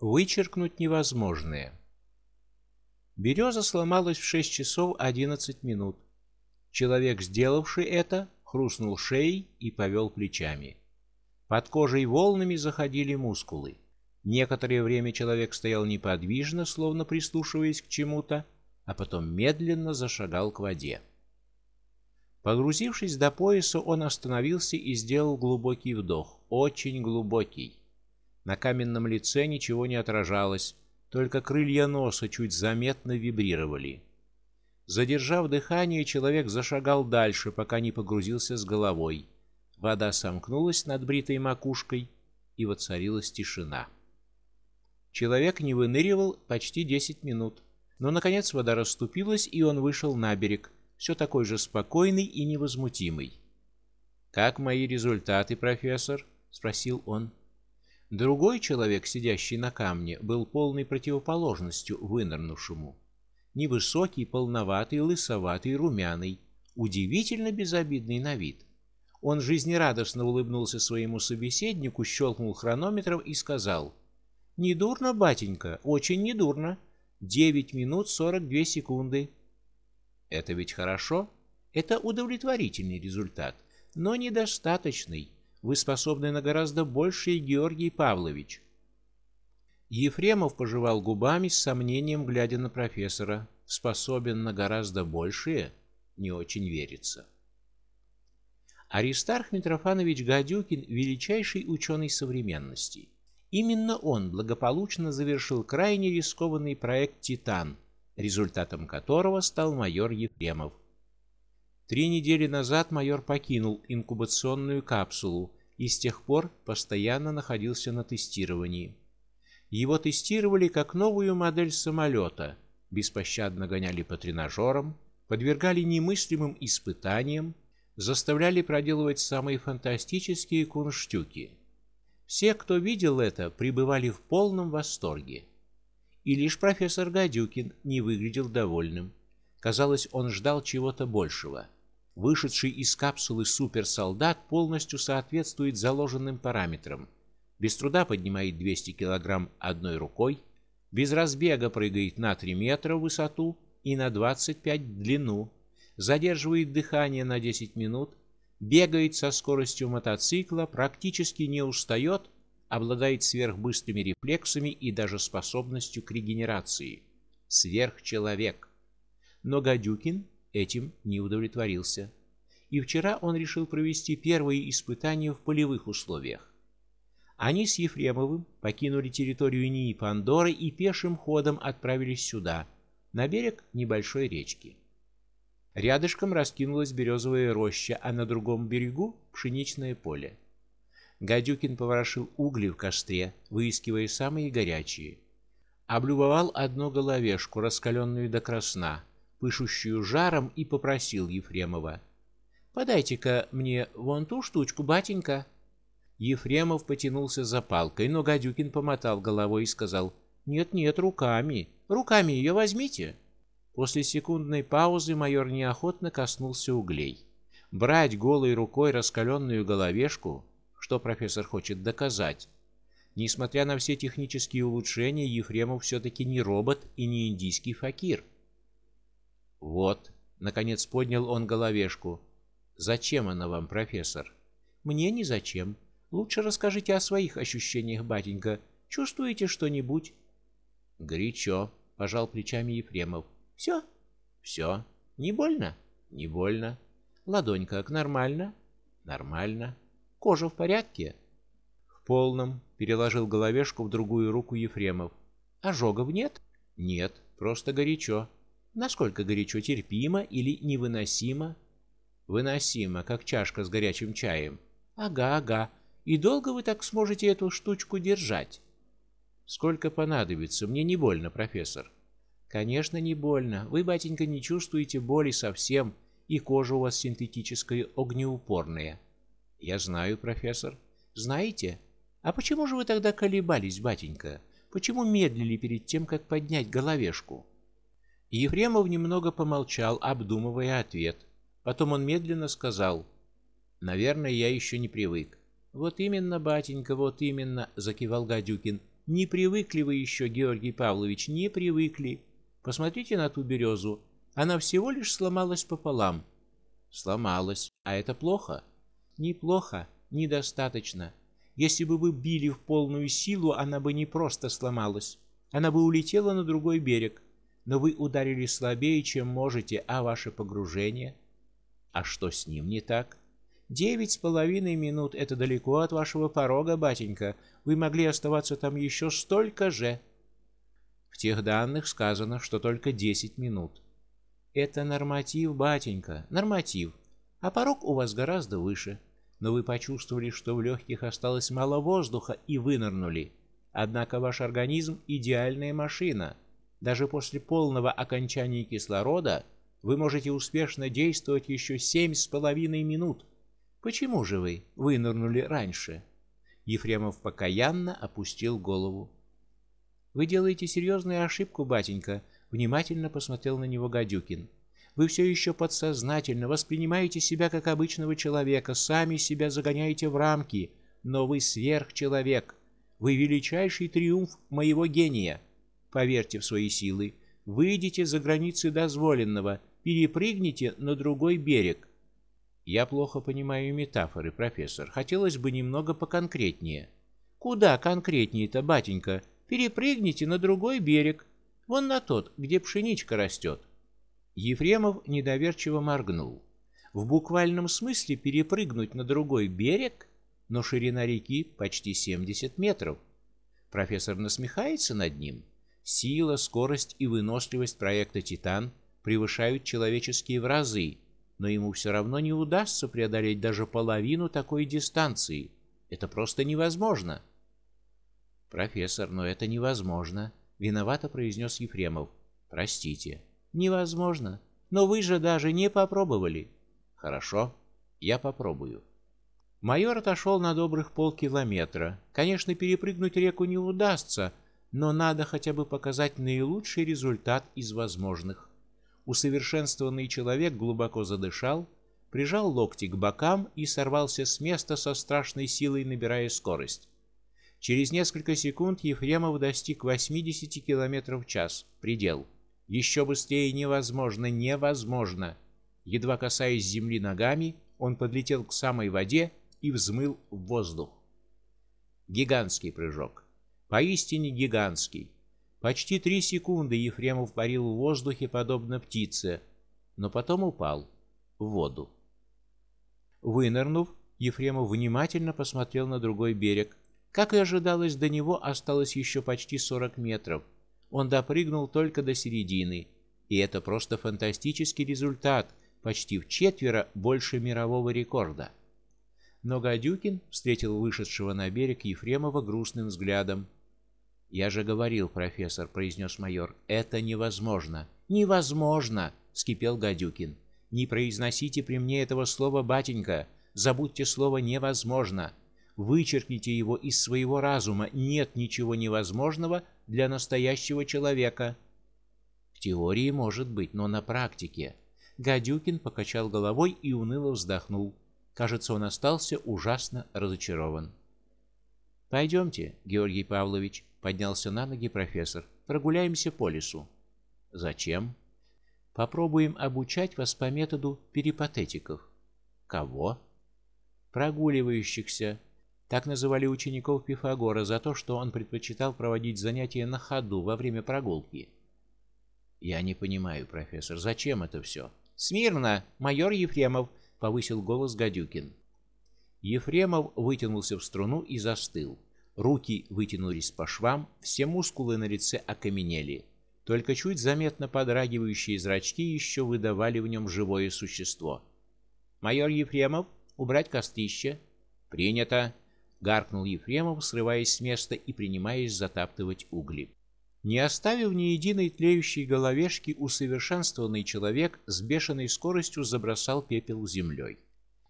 Вычеркнуть невозможное. Береза сломалась в шесть часов одиннадцать минут. Человек, сделавший это, хрустнул шеей и повел плечами. Под кожей волнами заходили мускулы. Некоторое время человек стоял неподвижно, словно прислушиваясь к чему-то, а потом медленно зашагал к воде. Погрузившись до пояса, он остановился и сделал глубокий вдох, очень глубокий. На каменном лице ничего не отражалось, только крылья носа чуть заметно вибрировали. Задержав дыхание, человек зашагал дальше, пока не погрузился с головой. Вода сомкнулась над бритой макушкой, и воцарилась тишина. Человек не выныривал почти десять минут, но наконец вода расступилась, и он вышел на берег, все такой же спокойный и невозмутимый. Как мои результаты, профессор? спросил он. Другой человек, сидящий на камне, был полной противоположностью вынырнувшему. Невысокий, полноватый, лысоватый, румяный, удивительно безобидный на вид. Он жизнерадостно улыбнулся своему собеседнику, щелкнул хронометром и сказал: "Недурно, батенька, очень недурно. Девять минут сорок две секунды. Это ведь хорошо? Это удовлетворительный результат, но недостаточный. Вы способны на гораздо большее, Георгий Павлович. Ефремов пожевал губами с сомнением, глядя на профессора. Способен на гораздо большее? Не очень верится. Аристарх Митрофанович Гадюкин величайший ученый современности. Именно он благополучно завершил крайне рискованный проект Титан результатом которого стал майор Ефремов. Три недели назад майор покинул инкубационную капсулу и с тех пор постоянно находился на тестировании. Его тестировали как новую модель самолета, беспощадно гоняли по тренажерам, подвергали немыслимым испытаниям, заставляли проделывать самые фантастические кунштюки. Все, кто видел это, пребывали в полном восторге. И лишь профессор Гадюкин не выглядел довольным. Казалось, он ждал чего-то большего. Вышедший из капсулы суперсолдат полностью соответствует заложенным параметрам. Без труда поднимает 200 килограмм одной рукой, без разбега прыгает на 3 метра в высоту и на 25 в длину, задерживает дыхание на 10 минут, бегает со скоростью мотоцикла, практически не устает обладает сверхбыстрыми рефлексами и даже способностью к регенерации. Сверхчеловек. Но Гадюкин этим не удовлетворился. И вчера он решил провести первые испытания в полевых условиях. Они с Ефремовым покинули территорию НИИ Пандоры и пешим ходом отправились сюда, на берег небольшой речки. Рядышком раскинулась березовая роща, а на другом берегу пшеничное поле. Гадюкин поворошил угли в костре, выискивая самые горячие. Облюбовал одну головешку, раскаленную до красна, пышущую жаром, и попросил Ефремова: "Подайте-ка мне вон ту штучку, батенька". Ефремов потянулся за палкой, но Гадюкин помотал головой и сказал: "Нет, нет, руками. Руками ее возьмите". После секундной паузы майор неохотно коснулся углей. Брать голой рукой раскаленную головешку что профессор хочет доказать. Несмотря на все технические улучшения, Ефремов все таки не робот и не индийский факир. Вот, наконец поднял он головешку. Зачем она вам, профессор? Мне не зачем. Лучше расскажите о своих ощущениях, батенька. Чувствуете что-нибудь? Горячо, пожал плечами Ефремов. Все? Все. Не больно? Не больно. Ладонь как нормально? Нормально. Кожа в порядке? В полном, переложил головешку в другую руку Ефремов. Ожогов нет? Нет, просто горячо. Насколько горячо терпимо или невыносимо? Выносимо, как чашка с горячим чаем. Ага, ага. И долго вы так сможете эту штучку держать? Сколько понадобится? Мне не больно, профессор. Конечно, не больно. Вы, батенька, не чувствуете боли совсем, и кожа у вас синтетическая огнеупорная. Я знаю, профессор. Знаете? А почему же вы тогда колебались, батенька? Почему медлили перед тем, как поднять головешку? Ефремов немного помолчал, обдумывая ответ. Потом он медленно сказал: "Наверное, я еще не привык". Вот именно, батенька, вот именно, закивал Гадюкин. Не привыкли вы еще, Георгий Павлович, не привыкли. Посмотрите на ту березу. Она всего лишь сломалась пополам. Сломалась. А это плохо? Неплохо, недостаточно. Если бы вы били в полную силу, она бы не просто сломалась. Она бы улетела на другой берег. Но вы ударили слабее, чем можете, а ваше погружение? А что с ним не так? Девять с половиной минут — это далеко от вашего порога, батенька. Вы могли оставаться там еще столько же. В тех данных сказано, что только десять минут. Это норматив, батенька, норматив. А порог у вас гораздо выше. Но вы почувствовали, что в легких осталось мало воздуха и вынырнули. Однако ваш организм идеальная машина. Даже после полного окончания кислорода вы можете успешно действовать еще семь с половиной минут. Почему же вы вынырнули раньше? Ефремов покаянно опустил голову. Вы делаете серьезную ошибку, батенька, внимательно посмотрел на него Гадюкин. Вы все еще подсознательно воспринимаете себя как обычного человека, сами себя загоняете в рамки, но вы сверхчеловек. Вы величайший триумф моего гения. Поверьте в свои силы, выйдите за границы дозволенного, перепрыгните на другой берег. Я плохо понимаю метафоры, профессор. Хотелось бы немного поконкретнее. Куда конкретнее-то, батенька? Перепрыгните на другой берег. Вон на тот, где пшеничка растет. Ефремов недоверчиво моргнул. В буквальном смысле перепрыгнуть на другой берег, но ширина реки почти 70 метров. Профессор насмехается над ним. Сила, скорость и выносливость проекта Титан превышают человеческие в разы но ему все равно не удастся преодолеть даже половину такой дистанции. Это просто невозможно. Профессор, но это невозможно, виновато произнес Ефремов. Простите. Невозможно. Но вы же даже не попробовали. Хорошо, я попробую. Майор отошел на добрых полкилометра. Конечно, перепрыгнуть реку не удастся, но надо хотя бы показать наилучший результат из возможных. Усовершенствованный человек глубоко задышал, прижал локти к бокам и сорвался с места со страшной силой, набирая скорость. Через несколько секунд Ефремов достиг 80 км в час, предел. Еще быстрее невозможно, невозможно. Едва касаясь земли ногами, он подлетел к самой воде и взмыл в воздух. Гигантский прыжок. Поистине гигантский. Почти три секунды Ефремов парил в воздухе, подобно птице, но потом упал в воду. Вынырнув, Ефремов внимательно посмотрел на другой берег. Как и ожидалось, до него осталось еще почти 40 метров. Он допрыгнул только до середины, и это просто фантастический результат, почти в четверо больше мирового рекорда. Но Гадюкин встретил вышедшего на берег Ефремова грустным взглядом. Я же говорил, профессор, произнес майор. Это невозможно. Невозможно, вскипел Гадюкин. Не произносите при мне этого слова, батенька. Забудьте слово невозможно. Вычеркните его из своего разума. Нет ничего невозможного для настоящего человека. В теории может быть, но на практике. Гадюкин покачал головой и уныло вздохнул. Кажется, он остался ужасно разочарован. Пойдемте, Георгий Павлович, Поднялся на ноги профессор. Прогуляемся по лесу. Зачем? Попробуем обучать вас по методу перипатетиков. Кого? Прогуливающихся. Так называли учеников Пифагора за то, что он предпочитал проводить занятия на ходу во время прогулки. Я не понимаю, профессор, зачем это все? Смирно, майор Ефремов, повысил голос Гадюкин. Ефремов вытянулся в струну и застыл. Руки вытянулись по швам, все мускулы на лице окаменели. Только чуть заметно подрагивающие зрачки еще выдавали в нем живое существо. Майор Ефремов, убрать кострище. Принято, гаркнул Ефремов, срываясь с места и принимаясь затаптывать угли. Не оставив ни единой тлеющей головешки, усовершенствованный человек с бешеной скоростью забросал пепел землей.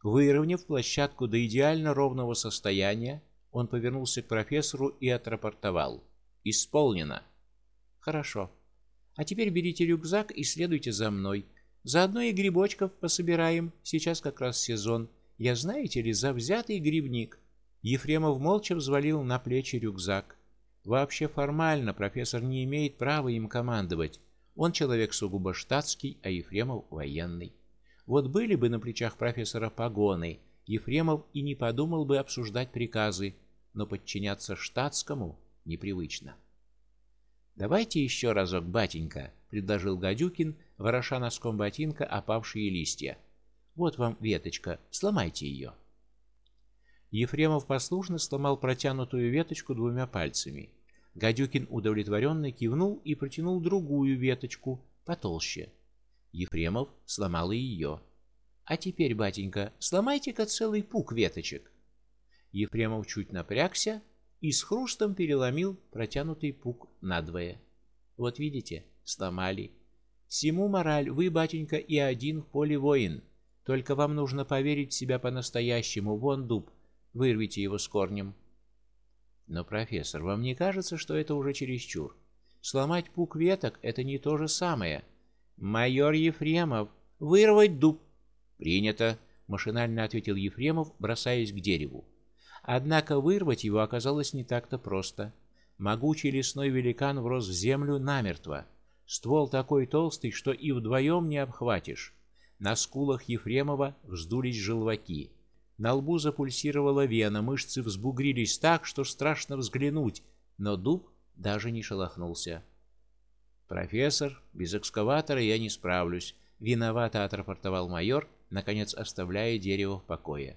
Выровняв площадку до идеально ровного состояния, он повернулся к профессору и отрапортовал: "Исполнено". Хорошо. А теперь берите рюкзак и следуйте за мной. Заодно и грибочков пособираем. Сейчас как раз сезон. Я, знаете ли, завзятый грибник. Ефремов молча взвалил на плечи рюкзак. Вообще формально профессор не имеет права им командовать. Он человек сугубо штатский, а Ефремов военный. Вот были бы на плечах профессора погоны, Ефремов и не подумал бы обсуждать приказы, но подчиняться штатскому непривычно. Давайте еще разок, батенька, предложил Гадюкин, вороша носком ботинка опавшие листья. Вот вам веточка, сломайте ее. Ефремов послушно сломал протянутую веточку двумя пальцами. Гадюкин удовлетворенно кивнул и протянул другую веточку, потолще. Ефремов сломал и ее. А теперь, батенька, сломайте-ка целый пук веточек. Ефремов чуть напрягся и с хрустом переломил протянутый пук надвое. Вот видите, сломали. Сему мораль, вы, батенька, и один в поле воин. Только вам нужно поверить в себя по-настоящему. Вон дуб, вырвите его с корнем. Но профессор, вам не кажется, что это уже чересчур? Сломать пук веток это не то же самое. Майор Ефремов, вырвать дуб. Принято, машинально ответил Ефремов, бросаясь к дереву. Однако вырвать его оказалось не так-то просто. Могучий лесной великан врос в землю намертво. Ствол такой толстый, что и вдвоем не обхватишь. На скулах Ефремова вздулись желваки. На лбу запульсировала вена, мышцы взбугрились так, что страшно взглянуть, но дуб даже не шелохнулся. Профессор, без экскаватора я не справлюсь, виновато отрапортовал майор, наконец оставляя дерево в покое.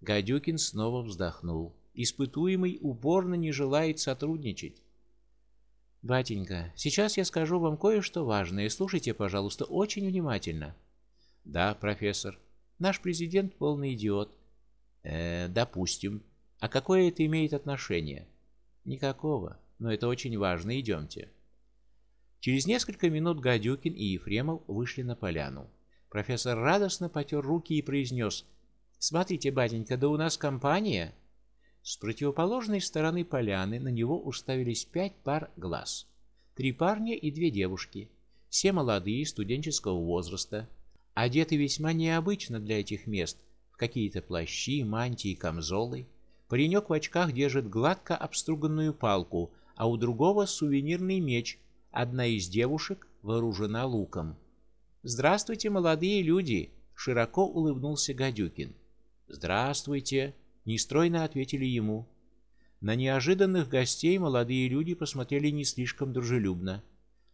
Гадюкин снова вздохнул. Испытуемый упорно не желает сотрудничать. Батенька, сейчас я скажу вам кое-что важное. Слушайте, пожалуйста, очень внимательно. Да, профессор. Наш президент полный идиот. Э, допустим. А какое это имеет отношение? Никакого. Но это очень важно. Идемте. Через несколько минут Гадюкин и Ефремов вышли на поляну. Профессор радостно потер руки и произнес: Смотрите, батенька, да у нас компания. С противоположной стороны поляны на него уставились пять пар глаз. Три парня и две девушки, все молодые, студенческого возраста, одеты весьма необычно для этих мест, в какие-то плащи, мантии, камзолы. Паренек в очках держит гладко обструганную палку, а у другого сувенирный меч. Одна из девушек вооружена луком. Здравствуйте, молодые люди, широко улыбнулся Гадюкин. Здравствуйте, нестройно ответили ему. На неожиданных гостей молодые люди посмотрели не слишком дружелюбно.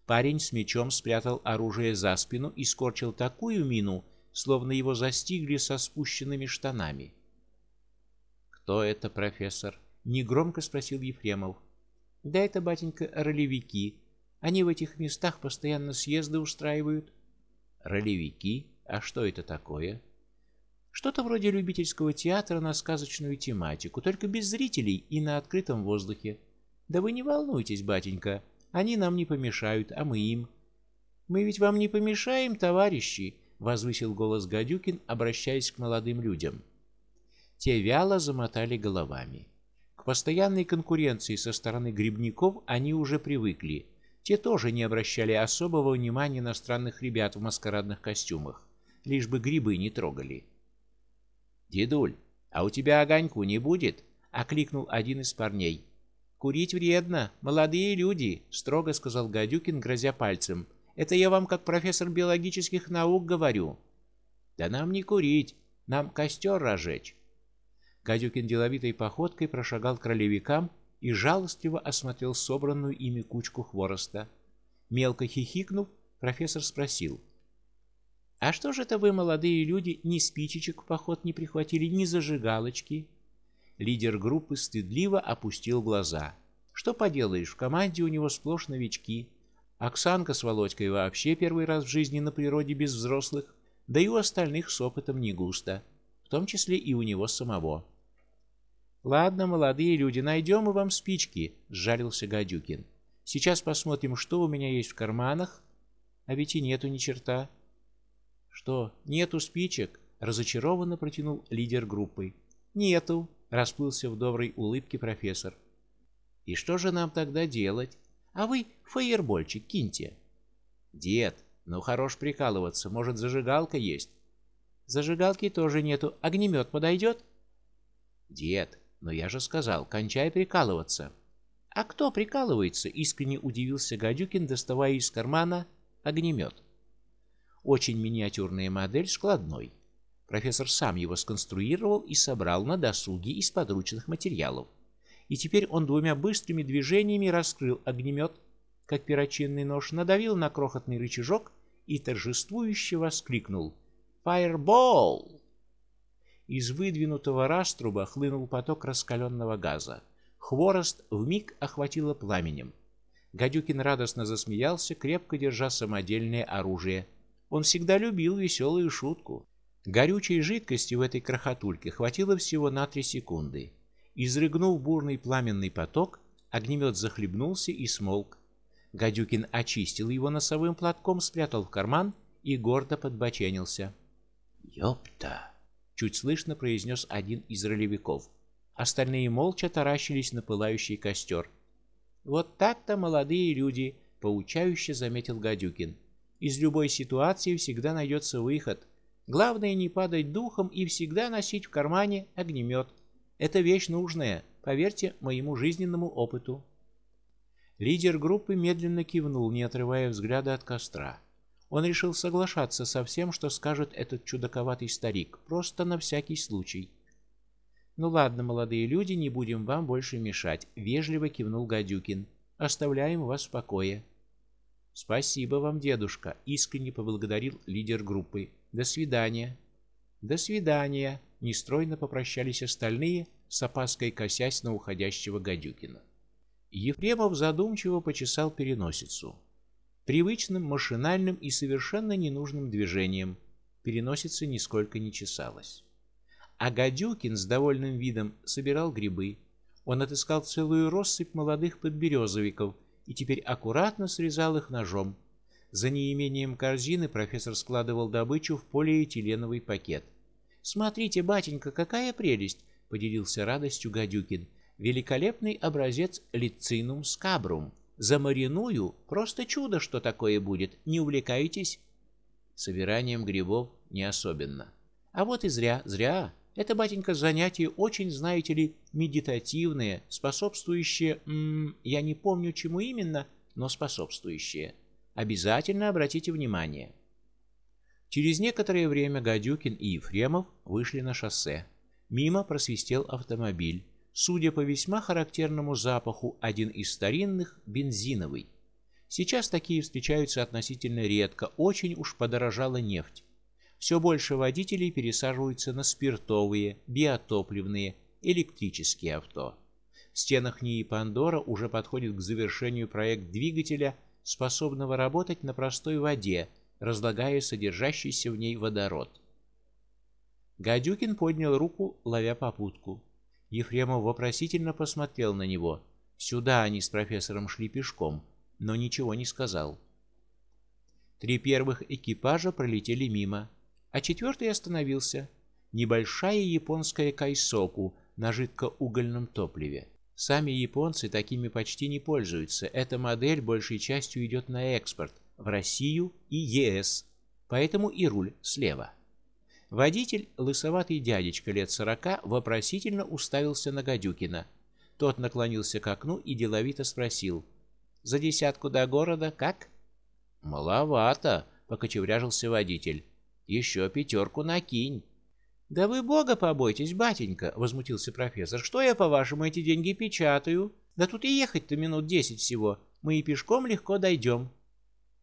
Парень с мечом спрятал оружие за спину и скорчил такую мину, словно его застигли со спущенными штанами. Кто это, профессор? негромко спросил Ефремов. Да это батенька ролевики. Они в этих местах постоянно съезды устраивают. Ролевики? А что это такое? Что-то вроде любительского театра на сказочную тематику, только без зрителей и на открытом воздухе. Да вы не волнуйтесь, батенька, они нам не помешают, а мы им. Мы ведь вам не помешаем, товарищи, возвысил голос Гадюкин, обращаясь к молодым людям. Те вяло замотали головами. К постоянной конкуренции со стороны грибников они уже привыкли. Те тоже не обращали особого внимания на странных ребят в маскарадных костюмах, лишь бы грибы не трогали. Дедуль, а у тебя огоньку не будет? окликнул один из парней. Курить вредно, молодые люди, строго сказал Гадюкин, грозя пальцем. Это я вам как профессор биологических наук говорю. Да нам не курить, нам костер разжечь. Гадюкин деловитой походкой прошагал к ролевикам и жалостливо осмотрел собранную ими кучку хвороста. Мелко хихикнув, профессор спросил: а что же это вы, молодые люди, ни спичечек в поход не прихватили, ни зажигалочки? Лидер группы стыдливо опустил глаза. Что поделаешь, в команде у него сплошь новички. Оксанка с Володькой вообще первый раз в жизни на природе без взрослых, да и у остальных с опытом не густо, в том числе и у него самого. Ладно, молодые люди, найдем мы вам спички, сжалился Гадюкин. Сейчас посмотрим, что у меня есть в карманах. А ведь и нету ни черта. Что, нету спичек? разочарованно протянул лидер группы. Нету, расплылся в доброй улыбке профессор. И что же нам тогда делать? А вы фаербольчик киньте. Дед, ну хорош прикалываться, может, зажигалка есть? Зажигалки тоже нету, огнемет подойдет? Дед, но я же сказал, кончай прикалываться. А кто прикалывается? искренне удивился Гадюкин, доставая из кармана огнемет. Очень миниатюрная модель, складной. Профессор сам его сконструировал и собрал на досуге из подручных материалов. И теперь он двумя быстрыми движениями раскрыл огнемет, как перочинный нож, надавил на крохотный рычажок и торжествующе воскликнул: "Фаербол!" Из выдвинутого раструба хлынул поток раскаленного газа. Хворост вмиг охватило пламенем. Гадюкин радостно засмеялся, крепко держа самодельное оружие. Он всегда любил веселую шутку. Горючей жидкости в этой крохотульке хватило всего на три секунды. Изрыгнув бурный пламенный поток, огнемет захлебнулся и смолк. Гадюкин очистил его носовым платком, спрятал в карман и гордо подбоченился. "Ёпта", чуть слышно произнес один из ролевиков. Остальные молча таращились на пылающий костер. Вот так-то молодые люди, поучающе заметил Гадюкин. Из любой ситуации всегда найдется выход. Главное не падать духом и всегда носить в кармане огнемет. Это вещь нужная, поверьте моему жизненному опыту. Лидер группы медленно кивнул, не отрывая взгляда от костра. Он решил соглашаться со всем, что скажет этот чудаковатый старик, просто на всякий случай. Ну ладно, молодые люди, не будем вам больше мешать, вежливо кивнул Гадюкин. Оставляем вас в покое. Спасибо вам, дедушка, искренне поблагодарил лидер группы. До свидания. До свидания, нестройно попрощались остальные, с опаской косясь на уходящего Гадюкина. Ефремов задумчиво почесал переносицу. Привычным, машинальным и совершенно ненужным движением переносица нисколько не чесалась. А Гадюкин с довольным видом собирал грибы. Он отыскал целую россыпь молодых подберезовиков и теперь аккуратно срезал их ножом. За неимением корзины профессор складывал добычу в полиэтиленовый пакет. Смотрите, батенька, какая прелесть, поделился радостью Гадюкин. Великолепный образец Лицинум скабрум. Замариную, просто чудо, что такое будет. Не увлекаетесь? Собиранием грибов не особенно. А вот и зря, зря. Это, батенька, занятие очень, знаете ли, медитативное, способствующее, м -м, я не помню чему именно, но способствующее. Обязательно обратите внимание. Через некоторое время Гадюкин и Ефремов вышли на шоссе. Мимо просвистел автомобиль. Судя по весьма характерному запаху, один из старинных бензиновый. Сейчас такие встречаются относительно редко, очень уж подорожала нефть все больше водителей пересаживаются на спиртовые, биотопливные, электрические авто. В стенах НИИ Пандора уже подходит к завершению проект двигателя, способного работать на простой воде, разлагая содержащийся в ней водород. Гадюкин поднял руку, ловя попутку. Ефремов вопросительно посмотрел на него. Сюда они с профессором шли пешком, но ничего не сказал. Три первых экипажа пролетели мимо а четвертый остановился. Небольшая японская кайсоку на жидкоугольном топливе. Сами японцы такими почти не пользуются. Эта модель большей частью идет на экспорт в Россию и ЕС. Поэтому и руль слева. Водитель, лысоватый дядечка лет сорока, вопросительно уставился на Гадюкина. Тот наклонился к окну и деловито спросил: "За десятку до города как?" "Маловато", покочевряжился водитель. Еще пятерку накинь. Да вы бога побойтесь, батенька, возмутился профессор. Что я, по-вашему, эти деньги печатаю? Да тут и ехать-то минут десять всего. Мы и пешком легко дойдем».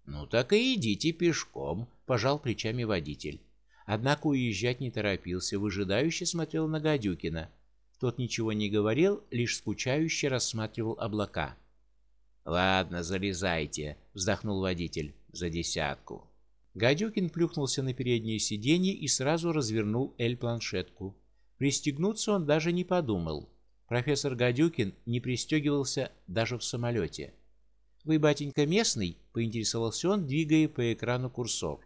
Ну так и идите пешком, пожал плечами водитель. Однако уезжать не торопился, выжидающе смотрел на Гадюкина. Тот ничего не говорил, лишь скучающе рассматривал облака. Ладно, залезайте, вздохнул водитель. За десятку. Гадюкин плюхнулся на переднее сиденье и сразу развернул эль-планшетку. Пристегнуться он даже не подумал. Профессор Гадюкин не пристегивался даже в самолете. Вы, батенька, местный? поинтересовался он, двигая по экрану курсор.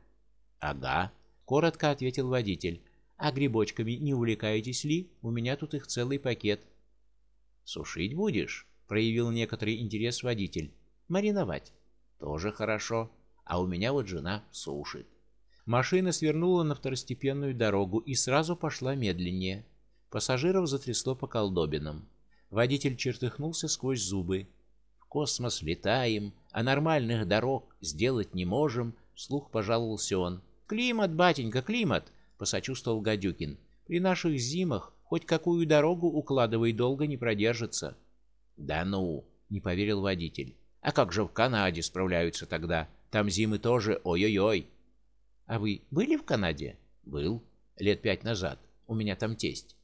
Ага, коротко ответил водитель. А грибочками не увлекаетесь ли? У меня тут их целый пакет. Сушить будешь? проявил некоторый интерес водитель. Мариновать. Тоже хорошо а у меня вот жена сушит. Машина свернула на второстепенную дорогу и сразу пошла медленнее. Пассажиров затрясло по колдобинам. Водитель чертыхнулся сквозь зубы. В космос летаем, а нормальных дорог сделать не можем, вслух пожаловался он. Климат, батенька, климат, посочувствовал Гадюкин. При наших зимах хоть какую дорогу укладывай долго не продержится. Да ну, не поверил водитель. А как же в Канаде справляются тогда? Там зимы тоже ой-ой-ой. А вы были в Канаде? Был лет пять назад. У меня там тесть.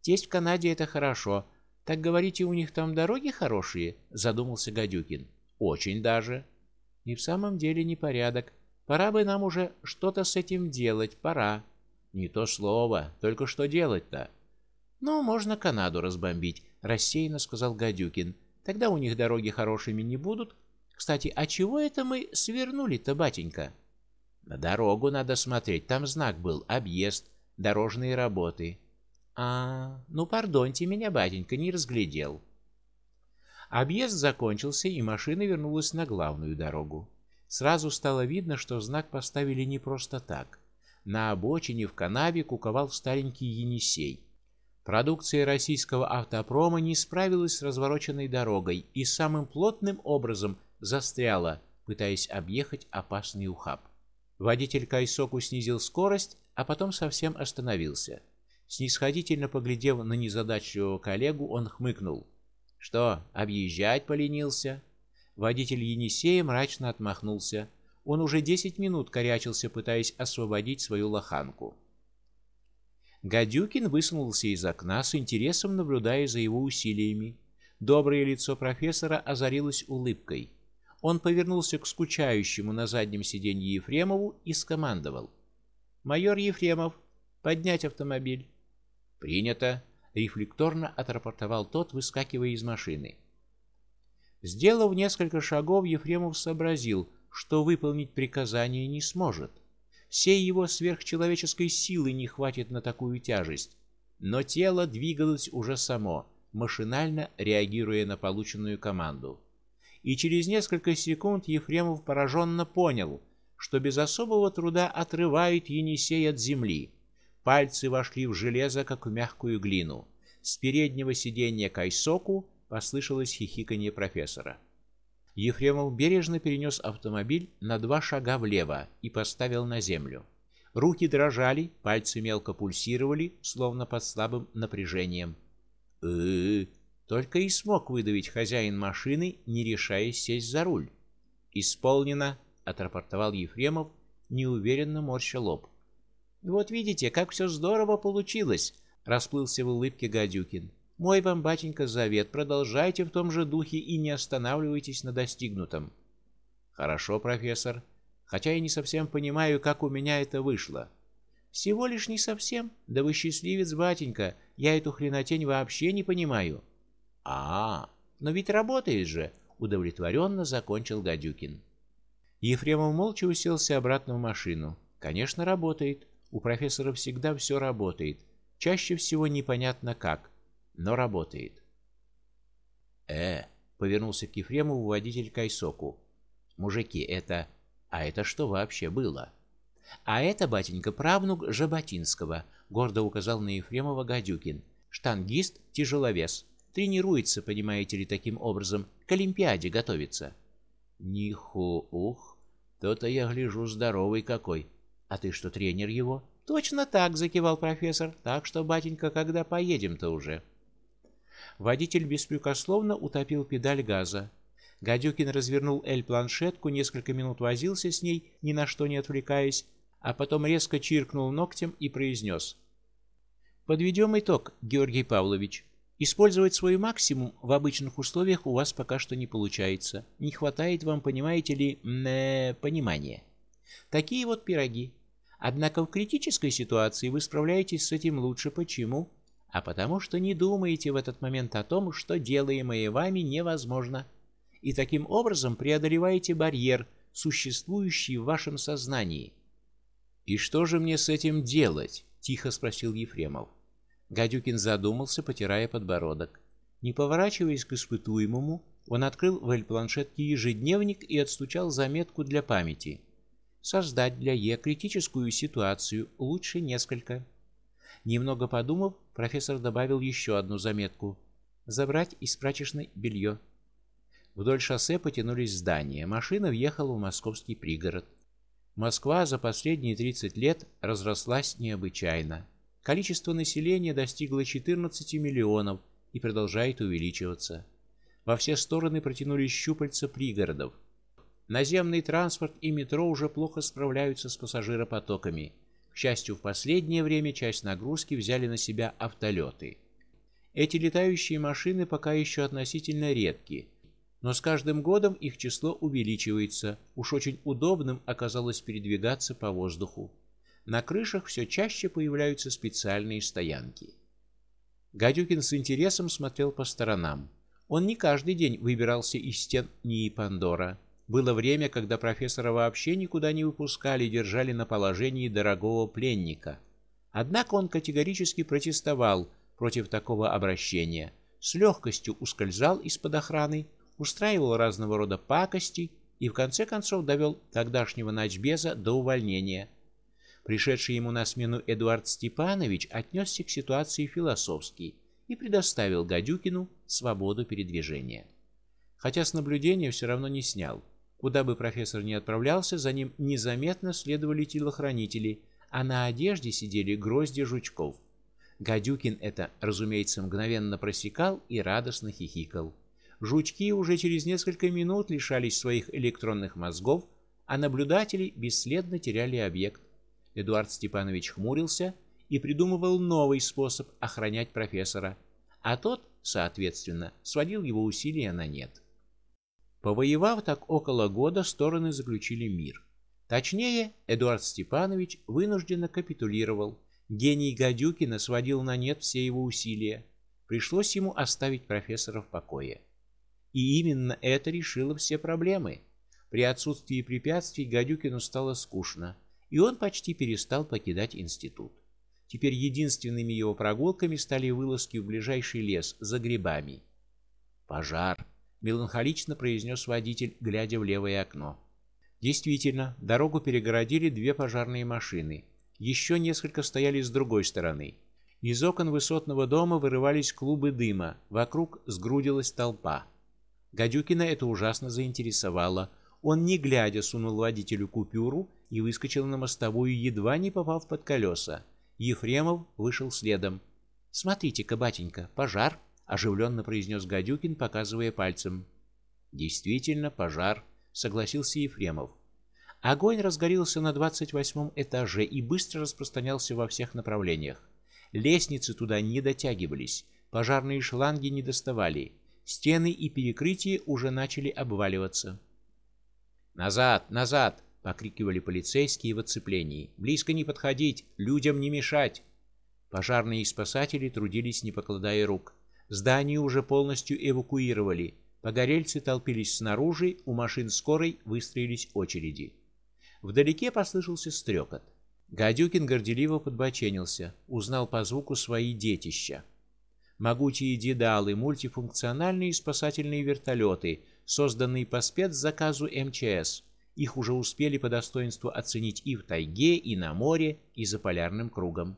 Тесть в Канаде это хорошо. Так говорите, у них там дороги хорошие? Задумался Гадюкин. Очень даже. И в самом деле непорядок. Пора бы нам уже что-то с этим делать, пора. Не то слово, только что делать-то? Ну, можно Канаду разбомбить, рассеянно сказал Гадюкин. Тогда у них дороги хорошими не будут. Кстати, а чего это мы свернули-то, батенька? На дорогу надо смотреть, там знак был объезд, дорожные работы. А, ну пардоньте меня, батенька, не разглядел. Объезд закончился, и машина вернулась на главную дорогу. Сразу стало видно, что знак поставили не просто так. На обочине в канаве куковал старенький Енисей. Продукция российского автопрома не справилась с развороченной дорогой и самым плотным образом застряла, пытаясь объехать опасный ухаб. Водитель Кайсоку снизил скорость, а потом совсем остановился. Снисходительно поглядев на незадачливого коллегу, он хмыкнул: "Что, объезжать поленился?" Водитель Енисея мрачно отмахнулся. Он уже десять минут корячился, пытаясь освободить свою лоханку. Гадюкин высунулся из окна с интересом, наблюдая за его усилиями. Доброе лицо профессора озарилось улыбкой. Он повернулся к скучающему на заднем сиденье Ефремову и скомандовал: "Майор Ефремов, поднять автомобиль". "Принято", рефлекторно отрапортовал тот, выскакивая из машины. Сделав несколько шагов, Ефремов сообразил, что выполнить приказание не сможет. Всей его сверхчеловеческой силы не хватит на такую тяжесть. Но тело двигалось уже само, машинально реагируя на полученную команду. И через несколько секунд Ефремов пораженно понял, что без особого труда отрывает Енисей от земли. Пальцы вошли в железо, как в мягкую глину. С переднего сиденья Кайсоку послышалось хихиканье профессора. Ефремов бережно перенес автомобиль на два шага влево и поставил на землю. Руки дрожали, пальцы мелко пульсировали, словно под слабым напряжением. э, только и смог выдавить хозяин машины, не решаясь сесть за руль. Исполнено, отрапортовал Ефремов, неуверенно морща лоб. Вот видите, как все здорово получилось, расплылся в улыбке Гадюкин. Мой вам, батенька, завет: продолжайте в том же духе и не останавливайтесь на достигнутом. Хорошо, профессор, хотя я не совсем понимаю, как у меня это вышло. Всего лишь не совсем. Да вы счастливец, батенька. Я эту хренотень вообще не понимаю. А, -а, -а но ведь работает же, удовлетворенно закончил Гадюкин. Ефремов молча уселся обратно в машину. Конечно, работает. У профессора всегда все работает. Чаще всего непонятно как но работает. Э, повернулся к Ефремову водитель Кайсоку. Мужики, это А это что вообще было? А это батенька правнук Жаботинского, гордо указал на Ефремова Гадюкин. Штангист, тяжеловес. Тренируется, понимаете ли, таким образом, к олимпиаде готовится. Ниху, ух, то-то я гляжу здоровый какой. А ты что, тренер его? Точно так, закивал профессор. Так что, батенька, когда поедем-то уже? Водитель беспрекословно утопил педаль газа. Гадюкин развернул Эль-планшетку, несколько минут возился с ней, ни на что не отвлекаясь, а потом резко чиркнул ногтем и произнес. Подведем итог, Георгий Павлович. Использовать свой максимум в обычных условиях у вас пока что не получается. Не хватает вам, понимаете ли, э, понимания. Такие вот пироги. Однако в критической ситуации вы справляетесь с этим лучше. Почему? А потому что не думаете в этот момент о том, что делаемое вами невозможно, и таким образом преодолеваете барьер, существующий в вашем сознании. И что же мне с этим делать? тихо спросил Ефремов. Гадюкин задумался, потирая подбородок. Не поворачиваясь к испытуемому, он открыл в эль-планшетке ежедневник и отстучал заметку для памяти. Создать для Е критическую ситуацию лучше несколько. Немного подумав, профессор добавил еще одну заметку. забрать из прачечной белье». Вдоль шоссе потянулись здания. Машина въехала в московский пригород. Москва за последние 30 лет разрослась необычайно. Количество населения достигло 14 миллионов и продолжает увеличиваться. Во все стороны протянулись щупальца пригородов. Наземный транспорт и метро уже плохо справляются с пассажиропотоками. К счастью, в последнее время часть нагрузки взяли на себя автолеты. Эти летающие машины пока еще относительно редки, но с каждым годом их число увеличивается. Уж очень удобным оказалось передвигаться по воздуху. На крышах все чаще появляются специальные стоянки. Гадюкин с интересом смотрел по сторонам. Он не каждый день выбирался из стен НИИ Пандора. Было время, когда профессора вообще никуда не выпускали, держали на положении дорогого пленника. Однако он категорически протестовал против такого обращения, с легкостью ускользал из-под охраны, устраивал разного рода пакости и в конце концов довел тогдашнего начбеза до увольнения. Пришедший ему на смену Эдуард Степанович отнесся к ситуации философски и предоставил Гадюкину свободу передвижения. Хотя с наблюдения все равно не снял. Куда бы профессор ни отправлялся, за ним незаметно следовали телохранители, а на одежде сидели грозди жучков. Гадюкин это, разумеется, мгновенно просекал и радостно хихикал. Жучки уже через несколько минут лишались своих электронных мозгов, а наблюдатели бесследно теряли объект. Эдуард Степанович хмурился и придумывал новый способ охранять профессора, а тот, соответственно, сводил его усилия на нет. Повоевав так около года, стороны заключили мир. Точнее, Эдуард Степанович вынужденно капитулировал. Гений Гадюкина сводил на нет все его усилия. Пришлось ему оставить профессора в покое. И именно это решило все проблемы. При отсутствии препятствий Гадюкину стало скучно и он почти перестал покидать институт. Теперь единственными его прогулками стали вылазки в ближайший лес за грибами. Пожар, меланхолично произнес водитель, глядя в левое окно. Действительно, дорогу перегородили две пожарные машины. Еще несколько стояли с другой стороны. Из окон высотного дома вырывались клубы дыма, вокруг сгрудилась толпа. Гадюкина это ужасно заинтересовало. Он не глядя сунул водителю купюру и выскочил на мостовую, едва не попав под колеса. Ефремов вышел следом. "Смотрите-ка, батенька, пожар", оживленно произнес Гадюкин, показывая пальцем. "Действительно, пожар", согласился Ефремов. Огонь разгорелся на двадцать восьмом этаже и быстро распространялся во всех направлениях. Лестницы туда не дотягивались, пожарные шланги не доставали, стены и перекрытия уже начали обваливаться. Назад, назад, покрикивали полицейские в оцеплении. Близко не подходить, людям не мешать. Пожарные и спасатели трудились не покладая рук. Здание уже полностью эвакуировали. Погорельцы толпились снаружи, у машин скорой выстроились очереди. Вдалеке послышался стрекот. Гадюкин горделиво подбоченился, узнал по звуку свои детища. Могучие дедалы, мультифункциональные спасательные вертолеты, созданные по спецзаказу МЧС. Их уже успели по достоинству оценить и в тайге, и на море, и за полярным кругом.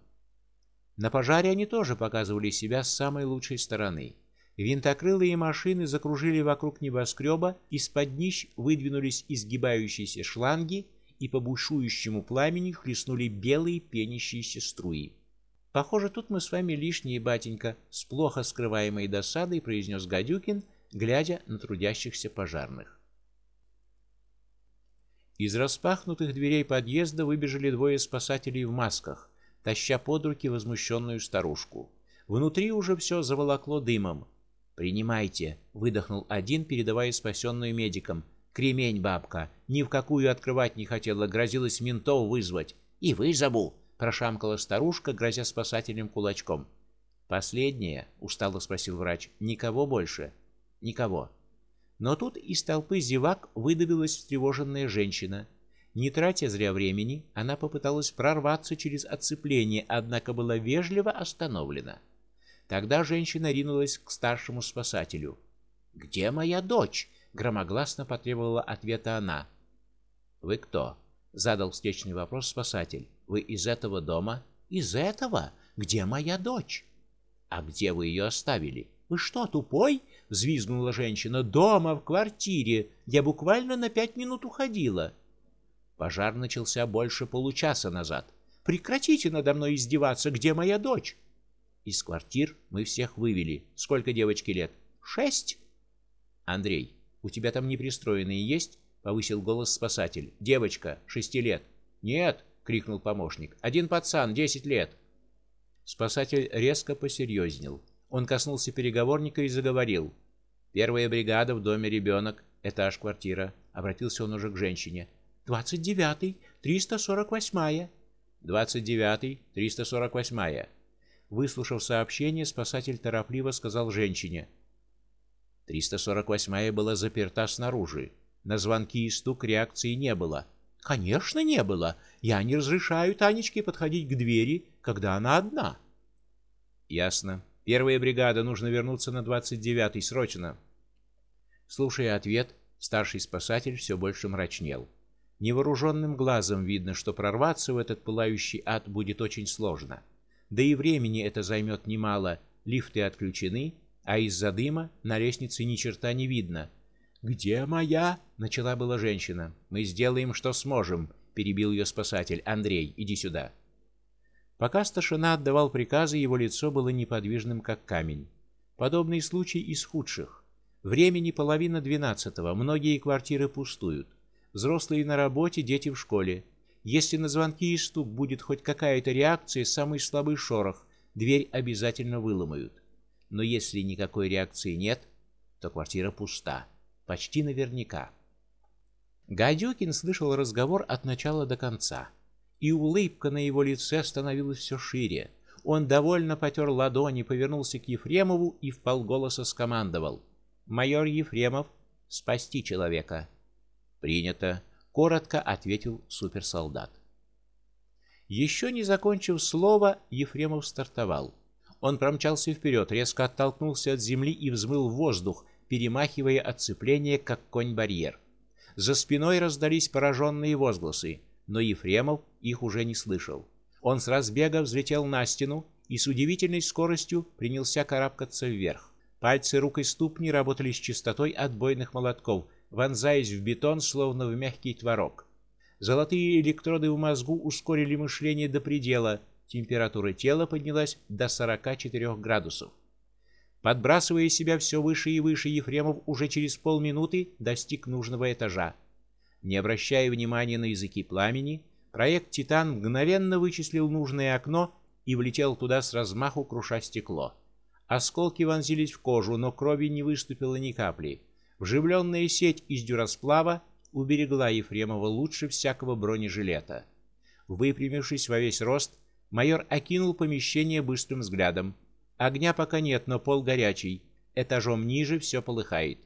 На пожаре они тоже показывали себя с самой лучшей стороны. Винтокрылые машины закружили вокруг небоскреба, из-под днищ выдвинулись изгибающиеся шланги, и по бушующему пламени хлестнули белые пенящиеся струи. Похоже, тут мы с вами лишние, батенька, с плохо скрываемой досадой произнес Гадюкин, глядя на трудящихся пожарных. Из распахнутых дверей подъезда выбежали двое спасателей в масках, таща под руки возмущенную старушку. Внутри уже все заволокло дымом. "Принимайте", выдохнул один, передавая спасенную медикам. "Кремень, бабка, ни в какую открывать не хотела, грозилась ментов вызвать. И вызову", прошамкала старушка, грозя спасателям кулачком. "Последнее?" устало спросил врач. "Никого больше?" "Никого". Но тут из толпы зевак выдавилась встревоженная женщина. Не тратя зря времени, она попыталась прорваться через оцепление, однако была вежливо остановлена. Тогда женщина ринулась к старшему спасателю. "Где моя дочь?" громогласно потребовала ответа она. "Вы кто?" задал встречный вопрос спасатель. "Вы из этого дома?" "Из этого? Где моя дочь?" "А где вы ее оставили?" Вы что, тупой? взвизгнула женщина. Дома, в квартире. Я буквально на пять минут уходила. Пожар начался больше получаса назад. Прекратите надо мной издеваться. Где моя дочь? Из квартир мы всех вывели. Сколько девочке лет? Шесть. Андрей, у тебя там непристроенные есть? повысил голос спасатель. Девочка, шести лет. Нет, крикнул помощник. Один пацан, десять лет. Спасатель резко посерьезнел. Он коснулся переговорника и заговорил. Первая бригада в доме ребенок, этаж квартира. Обратился он уже к женщине. Двадцать девятый, триста сорок восьмая. Двадцать девятый, триста сорок восьмая. Выслушав сообщение, спасатель торопливо сказал женщине: 348-я была заперта снаружи. На звонки и стук реакции не было. Конечно, не было. Я не разрешаю Танечке подходить к двери, когда она одна. Ясно. Первая бригада нужно вернуться на 29-й срочно. Слушая ответ, старший спасатель все больше мрачнел. Невооруженным глазом видно, что прорваться в этот пылающий ад будет очень сложно. Да и времени это займет немало. Лифты отключены, а из-за дыма на лестнице ни черта не видно. Где моя? начала была женщина. Мы сделаем, что сможем, перебил ее спасатель. Андрей, иди сюда. Пока старшина отдавал приказы, его лицо было неподвижным, как камень. Подобный случай из худших. Времени половина двенадцатого, многие квартиры пустуют. Взрослые на работе, дети в школе. Если на звонки и стук будет хоть какая-то реакция, самый слабый шорох, дверь обязательно выломают но если никакой реакции нет, то квартира пуста, почти наверняка. Гадюкин слышал разговор от начала до конца, и улыбка на его лице становилась все шире. Он довольно потер ладони, повернулся к Ефремову и вполголоса скомандовал: "Майор Ефремов, спасти человека". "Принято", коротко ответил суперсолдат. Еще не закончив слово, Ефремов стартовал. Он промчался вперед, резко оттолкнулся от земли и взмыл в воздух, перемахивая отцепление, как конь-барьер. За спиной раздались пораженные возгласы, но Ефремов их уже не слышал. Он с разбега взлетел на стену и с удивительной скоростью принялся карабкаться вверх. Пальцы рук и ступни работали с частотой отбойных молотков, вонзаясь в бетон, словно в мягкий творог. Золотые электроды в мозгу ускорили мышление до предела, температура тела поднялась до 44 градусов. Подбрасывая себя все выше и выше, Ефремов уже через полминуты достиг нужного этажа. Не обращая внимания на языки пламени, проект Титан мгновенно вычислил нужное окно и влетел туда с размаху, круша стекло. Осколки вонзились в кожу, но крови не выступило ни капли. Вживленная сеть из дюрасплава уберегла Ефремова лучше всякого бронежилета. Выпрямившись во весь рост, Майор окинул помещение быстрым взглядом. Огня пока нет, но пол горячий. Этажом ниже все полыхает.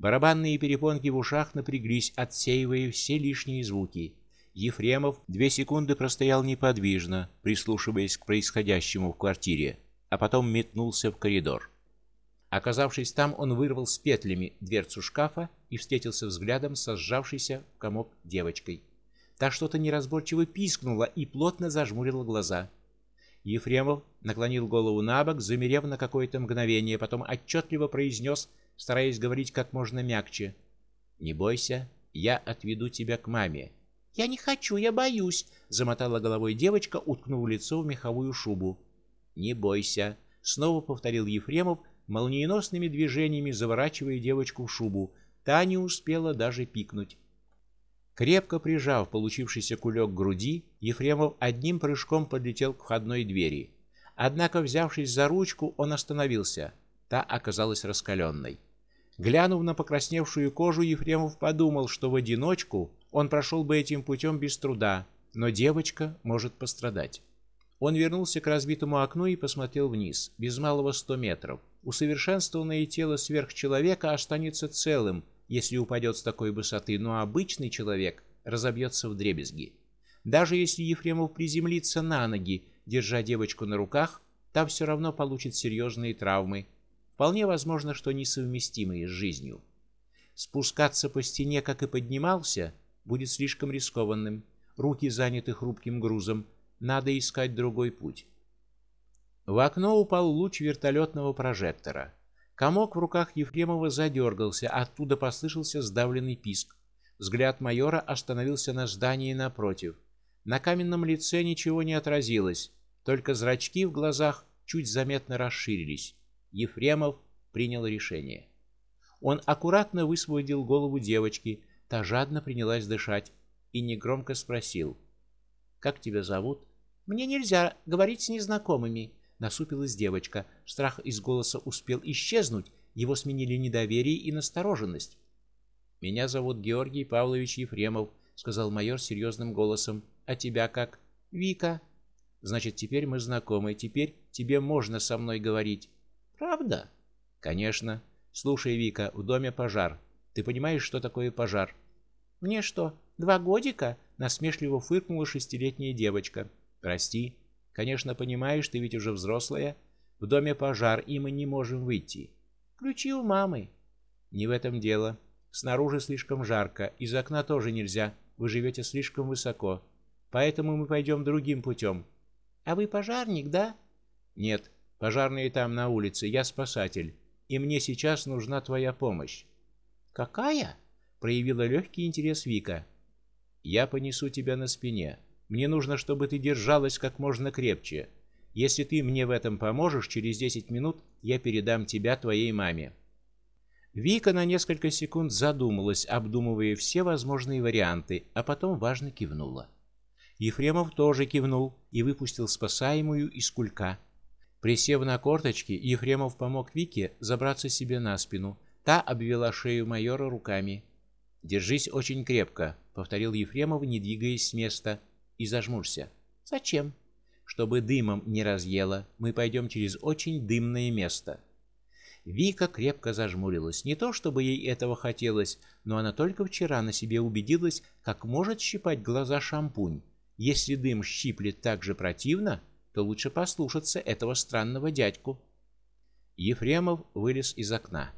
Барабанные перепонки в ушах напряглись, отсеивая все лишние звуки. Ефремов две секунды простоял неподвижно, прислушиваясь к происходящему в квартире, а потом метнулся в коридор. Оказавшись там, он вырвал с петлями дверцу шкафа и встретился взглядом со сжавшейся в комок девочкой. Та что-то неразборчиво пискнула и плотно зажмурила глаза. Ефремов наклонил голову набок, замерев на какое-то мгновение, потом отчетливо произнес, стараясь говорить как можно мягче: "Не бойся, я отведу тебя к маме". "Я не хочу, я боюсь", замотала головой девочка, уткнув лицо в меховую шубу. "Не бойся", снова повторил Ефремов, молниеносными движениями заворачивая девочку в шубу. Та не успела даже пикнуть. Крепко прижав получившийся кулек к груди, Ефремов одним прыжком подлетел к входной двери. Однако, взявшись за ручку, он остановился. Та оказалась раскаленной. Глянув на покрасневшую кожу, Ефремов подумал, что в одиночку он прошел бы этим путем без труда, но девочка может пострадать. Он вернулся к разбитому окну и посмотрел вниз, без малого сто метров. Усовершенствованное тело сверхчеловека останется целым, если упадет с такой высоты, но обычный человек разобьется вдребезги. Даже если Ефремов приземлится на ноги, держа девочку на руках, там все равно получит серьезные травмы, вполне возможно, что несовместимые с жизнью. Спускаться по стене, как и поднимался, будет слишком рискованным. Руки заняты хрупким грузом, надо искать другой путь. В окно упал луч вертолетного прожектора. Комок в руках Ефремова задергался, оттуда послышался сдавленный писк. Взгляд майора остановился на здании напротив. На каменном лице ничего не отразилось, только зрачки в глазах чуть заметно расширились. Ефремов принял решение. Он аккуратно высвободил голову девочки, та жадно принялась дышать и негромко спросил: "Как тебя зовут?" "Мне нельзя говорить с незнакомыми", насупилась девочка. Страх из голоса успел исчезнуть, его сменили недоверие и настороженность. Меня зовут Георгий Павлович Ефремов, сказал майор серьезным голосом. А тебя как? Вика. Значит, теперь мы знакомы. Теперь тебе можно со мной говорить. Правда? Конечно. Слушай, Вика, в доме пожар. Ты понимаешь, что такое пожар? Мне что, два годика? насмешливо фыркнула шестилетняя девочка. Прости. Конечно, понимаешь, ты ведь уже взрослая. В доме пожар, и мы не можем выйти. Ключи у мамы. Не в этом дело. Снаружи слишком жарко, из окна тоже нельзя. Вы живете слишком высоко. Поэтому мы пойдем другим путем. А вы пожарник, да? Нет, пожарные там на улице, я спасатель, и мне сейчас нужна твоя помощь. Какая? проявила легкий интерес Вика. Я понесу тебя на спине. Мне нужно, чтобы ты держалась как можно крепче. Если ты мне в этом поможешь, через десять минут я передам тебя твоей маме. Вика на несколько секунд задумалась, обдумывая все возможные варианты, а потом важно кивнула. Ефремов тоже кивнул и выпустил спасаемую из кулька. Присев на корточки, Ефремов помог Вике забраться себе на спину. Та обвела шею майора руками. Держись очень крепко, повторил Ефремов, не двигаясь с места, и зажмурься. Зачем? Чтобы дымом не разъело. Мы пойдем через очень дымное место. Вика крепко зажмурилась. Не то чтобы ей этого хотелось, но она только вчера на себе убедилась, как может щипать глаза шампунь. Если дым щиплет так же противно, то лучше послушаться этого странного дядьку. Ефремов вылез из окна.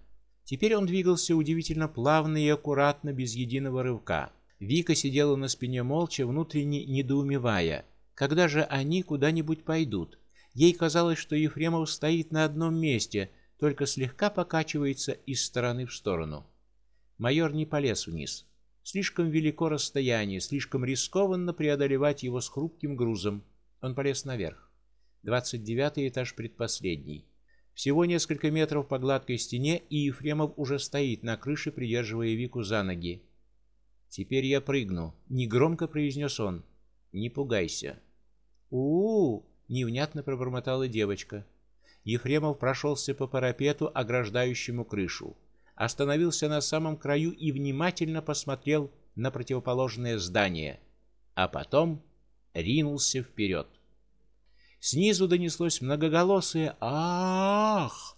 Теперь он двигался удивительно плавно и аккуратно, без единого рывка. Вика сидела на спине молча, внутренне недоумевая, когда же они куда-нибудь пойдут. Ей казалось, что Ефремов стоит на одном месте, только слегка покачивается из стороны в сторону. Майор не полез вниз. Слишком велико расстояние, слишком рискованно преодолевать его с хрупким грузом. Он полез наверх. Двадцать девятый этаж предпоследний. Всего несколько метров по гладкой стене, и Ефремов уже стоит на крыше, придерживая Вику за ноги. Теперь я прыгну, негромко произнес он. Не пугайся. У-у-у, невнятно пробормотала девочка. Ефремов прошелся по парапету, ограждающему крышу, остановился на самом краю и внимательно посмотрел на противоположное здание, а потом ринулся вперед. Снизу донеслось многоголосое ах.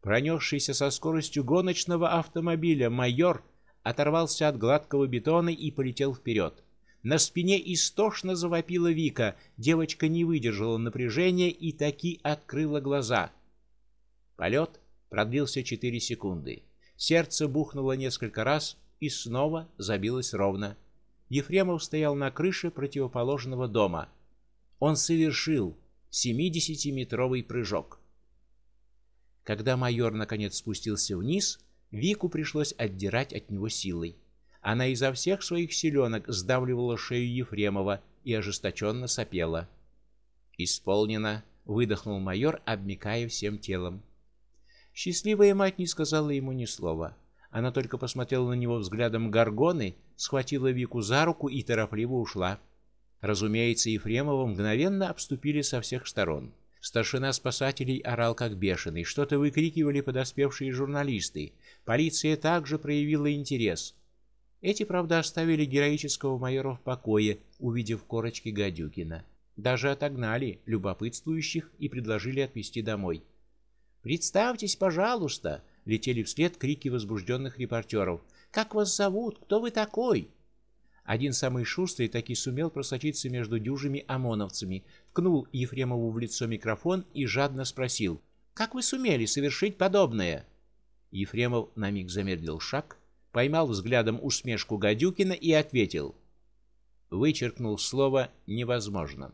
Пронесшийся со скоростью гоночного автомобиля майор оторвался от гладкого бетона и полетел вперед. На спине истошно завопила Вика. Девочка не выдержала напряжения и таки открыла глаза. Полет продлился четыре секунды. Сердце бухнуло несколько раз и снова забилось ровно. Ефремов стоял на крыше противоположного дома. Он совершил семидесятиметровый прыжок. Когда майор наконец спустился вниз, Вику пришлось отдирать от него силой. Она изо всех своих силенок сдавливала шею Ефремова и ожесточенно сопела. Исполнено, выдохнул майор, обмякая всем телом. Счастливая мать не сказала ему ни слова. Она только посмотрела на него взглядом горгоны, схватила Вику за руку и торопливо ушла. Разумеется, Ефремова мгновенно обступили со всех сторон. Старшина спасателей орал как бешеный, что-то выкрикивали подоспевшие журналисты. Полиция также проявила интерес. Эти, правда, оставили героического майора в покое, увидев корочки Гадюкина. Даже отогнали любопытствующих и предложили отвезти домой. Представьтесь, пожалуйста, летели вслед крики возбужденных репортеров. Как вас зовут? Кто вы такой? Один самый шустрый таки сумел просочиться между дюжими ОМОНовцами, ткнул Ефремову в лицо микрофон и жадно спросил: "Как вы сумели совершить подобное?" Ефремов на миг замедлил шаг, поймал взглядом усмешку Гадюкина и ответил: "Вычеркнул слово невозможно".